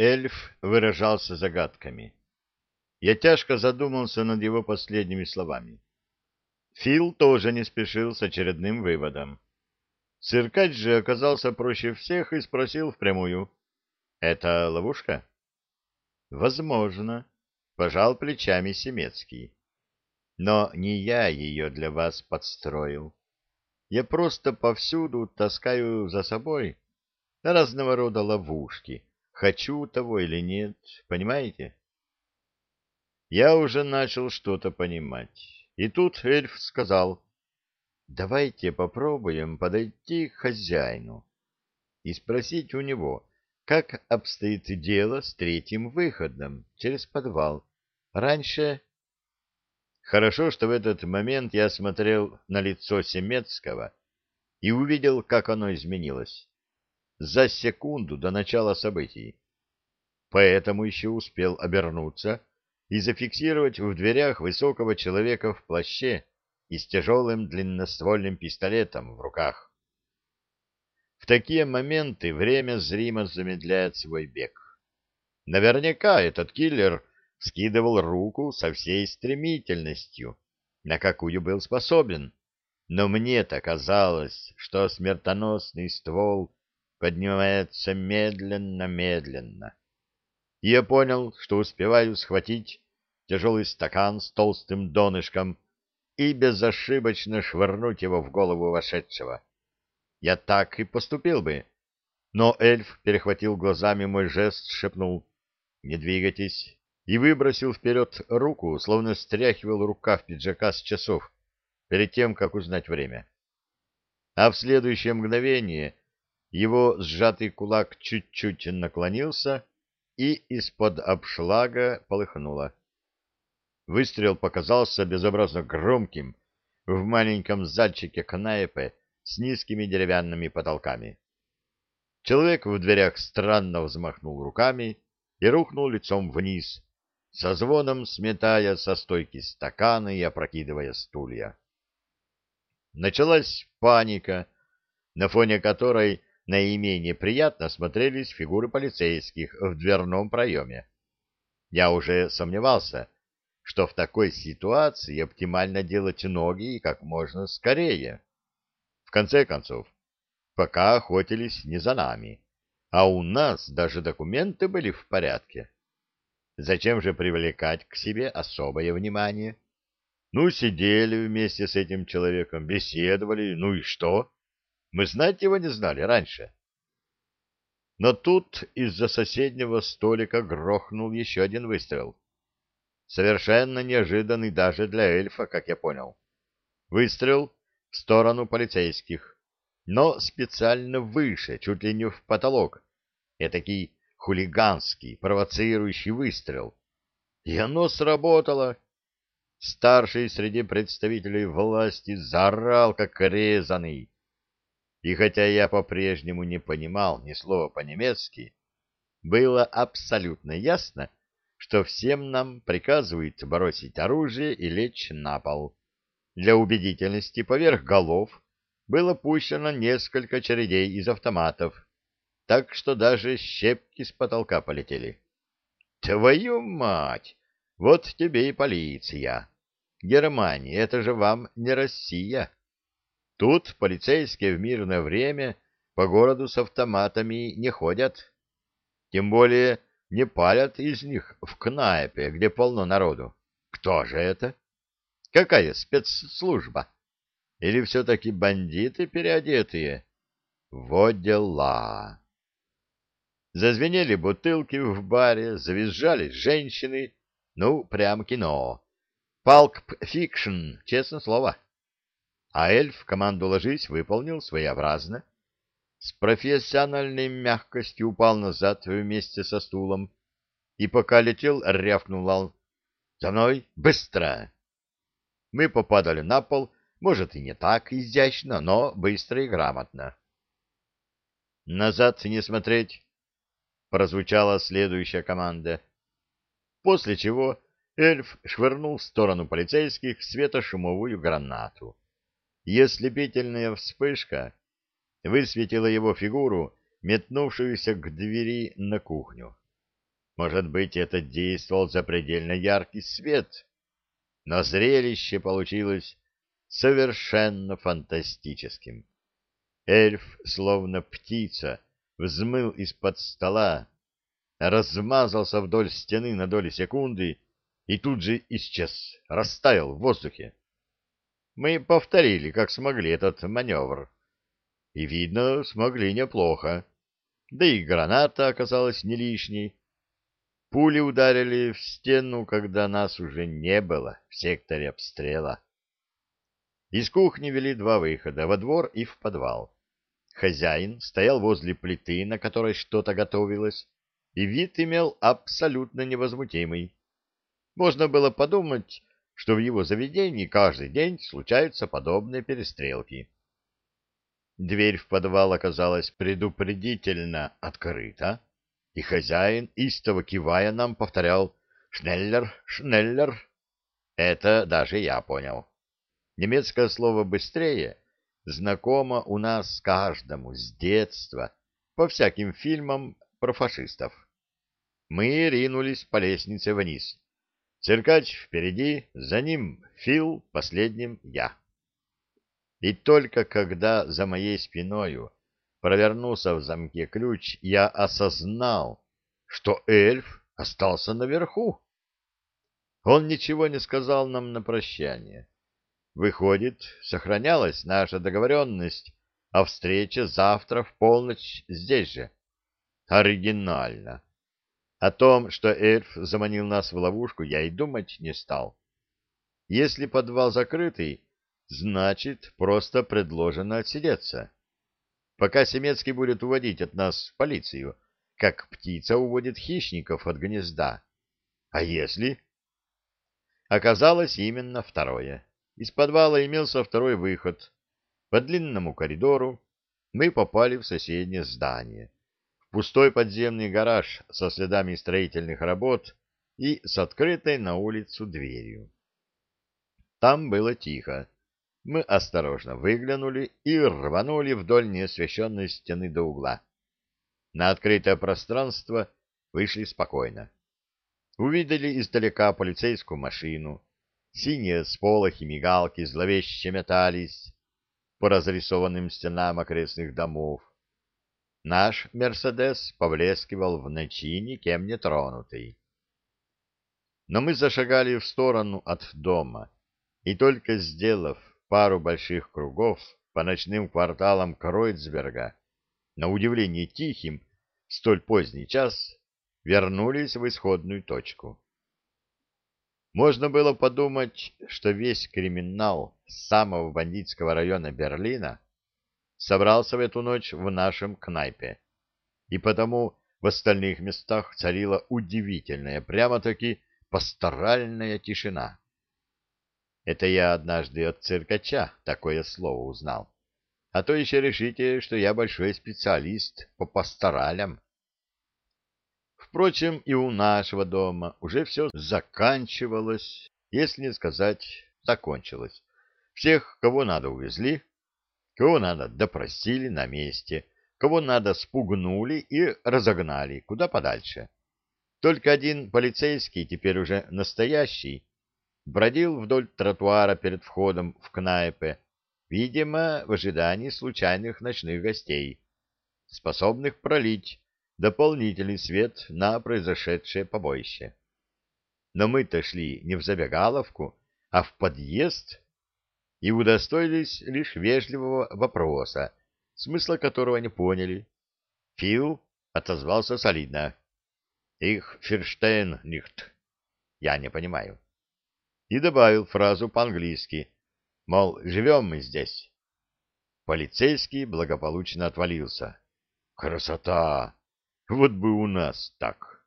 Эльф выражался загадками. Я тяжко задумался над его последними словами. Фил тоже не спешил с очередным выводом. Циркач же оказался проще всех и спросил впрямую. — Это ловушка? — Возможно, — пожал плечами Семецкий. — Но не я ее для вас подстроил. Я просто повсюду таскаю за собой разного рода ловушки, хочу того или нет, понимаете? Я уже начал что-то понимать. И тут эльф сказал, давайте попробуем подойти к хозяину и спросить у него, как обстоит дело с третьим выходом через подвал. Раньше... Хорошо, что в этот момент я смотрел на лицо Семецкого и увидел, как оно изменилось. За секунду до начала событий. Поэтому еще успел обернуться и зафиксировать в дверях высокого человека в плаще и с тяжелым длинноствольным пистолетом в руках. В такие моменты время зримо замедляет свой бег. Наверняка этот киллер скидывал руку со всей стремительностью, на какую был способен, но мне-то казалось, что смертоносный ствол поднимается медленно-медленно я понял, что успеваю схватить тяжелый стакан с толстым донышком и безошибочно швырнуть его в голову вошедшего. Я так и поступил бы, но эльф перехватил глазами мой жест, шепнул «Не двигайтесь» и выбросил вперед руку, словно стряхивал рукав пиджака с часов, перед тем, как узнать время. А в следующее мгновение его сжатый кулак чуть-чуть наклонился, и из-под обшлага полыхнуло. Выстрел показался безобразно громким в маленьком зальчике кнайпы с низкими деревянными потолками. Человек в дверях странно взмахнул руками и рухнул лицом вниз, со звоном сметая со стойки стаканы и опрокидывая стулья. Началась паника, на фоне которой наименее приятно смотрелись фигуры полицейских в дверном проеме. Я уже сомневался, что в такой ситуации оптимально делать ноги и как можно скорее. В конце концов, пока охотились не за нами, а у нас даже документы были в порядке. Зачем же привлекать к себе особое внимание? Ну, сидели вместе с этим человеком, беседовали, ну и что? Мы знать его не знали раньше. Но тут из-за соседнего столика грохнул еще один выстрел. Совершенно неожиданный даже для эльфа, как я понял. Выстрел в сторону полицейских, но специально выше, чуть ли не в потолок. Этакий хулиганский, провоцирующий выстрел. И оно сработало. Старший среди представителей власти заорал, как резанный. И хотя я по-прежнему не понимал ни слова по-немецки, было абсолютно ясно, что всем нам приказывают бросить оружие и лечь на пол. Для убедительности поверх голов было пущено несколько чередей из автоматов, так что даже щепки с потолка полетели. Твою мать! Вот тебе и полиция. Германия, это же вам не Россия. Тут полицейские в мирное время по городу с автоматами не ходят. Тем более не палят из них в кнайпе, где полно народу. Кто же это? Какая спецслужба? Или все-таки бандиты переодетые? Вот дела. Зазвенели бутылки в баре, завизжали женщины. Ну, прям кино. Pulp Fiction, честное слово а эльф команду «Ложись» выполнил своеобразно. С профессиональной мягкостью упал назад вместе со стулом и пока летел, рявкнул «За мной! Быстро!» Мы попадали на пол, может, и не так изящно, но быстро и грамотно. «Назад не смотреть!» — прозвучала следующая команда. После чего эльф швырнул в сторону полицейских светошумовую гранату и ослепительная вспышка высветила его фигуру, метнувшуюся к двери на кухню. Может быть, это действовал запредельно яркий свет, но зрелище получилось совершенно фантастическим. Эльф, словно птица, взмыл из-под стола, размазался вдоль стены на доли секунды и тут же исчез, растаял в воздухе. Мы повторили, как смогли, этот маневр. И, видно, смогли неплохо. Да и граната оказалась не лишней. Пули ударили в стену, когда нас уже не было в секторе обстрела. Из кухни вели два выхода, во двор и в подвал. Хозяин стоял возле плиты, на которой что-то готовилось, и вид имел абсолютно невозмутимый. Можно было подумать, что в его заведении каждый день случаются подобные перестрелки. Дверь в подвал оказалась предупредительно открыта, и хозяин, истово кивая нам, повторял «Шнеллер, Шнеллер». Это даже я понял. Немецкое слово «быстрее» знакомо у нас каждому с детства по всяким фильмам про фашистов. Мы ринулись по лестнице вниз. Циркач впереди, за ним Фил, последним я. И только когда за моей спиною провернулся в замке ключ, я осознал, что эльф остался наверху. Он ничего не сказал нам на прощание. Выходит, сохранялась наша договоренность о встрече завтра в полночь здесь же. Оригинально. О том, что эльф заманил нас в ловушку, я и думать не стал. Если подвал закрытый, значит, просто предложено отсидеться. Пока Семецкий будет уводить от нас полицию, как птица уводит хищников от гнезда. А если... Оказалось именно второе. Из подвала имелся второй выход. По длинному коридору мы попали в соседнее здание пустой подземный гараж со следами строительных работ и с открытой на улицу дверью. Там было тихо. Мы осторожно выглянули и рванули вдоль неосвещенной стены до угла. На открытое пространство вышли спокойно. Увидели издалека полицейскую машину. Синие сполохи мигалки зловеще метались по разрисованным стенам окрестных домов. Наш «Мерседес» повлескивал в ночи никем не тронутый. Но мы зашагали в сторону от дома, и только сделав пару больших кругов по ночным кварталам Кройцберга, на удивление тихим, столь поздний час, вернулись в исходную точку. Можно было подумать, что весь криминал самого бандитского района Берлина собрался в эту ночь в нашем кнайпе, и потому в остальных местах царила удивительная, прямо-таки пасторальная тишина. Это я однажды от циркача такое слово узнал. А то еще решите, что я большой специалист по пасторалям. Впрочем, и у нашего дома уже все заканчивалось, если не сказать закончилось. Всех, кого надо, увезли, Кого надо, допросили на месте, кого надо, спугнули и разогнали куда подальше. Только один полицейский, теперь уже настоящий, бродил вдоль тротуара перед входом в кнайпе, видимо, в ожидании случайных ночных гостей, способных пролить дополнительный свет на произошедшее побоище. Но мы-то шли не в забегаловку, а в подъезд и удостоились лишь вежливого вопроса, смысла которого не поняли. Фил отозвался солидно. «Их Ферштейн нихт». Я не понимаю. И добавил фразу по-английски, мол, живем мы здесь. Полицейский благополучно отвалился. «Красота! Вот бы у нас так!»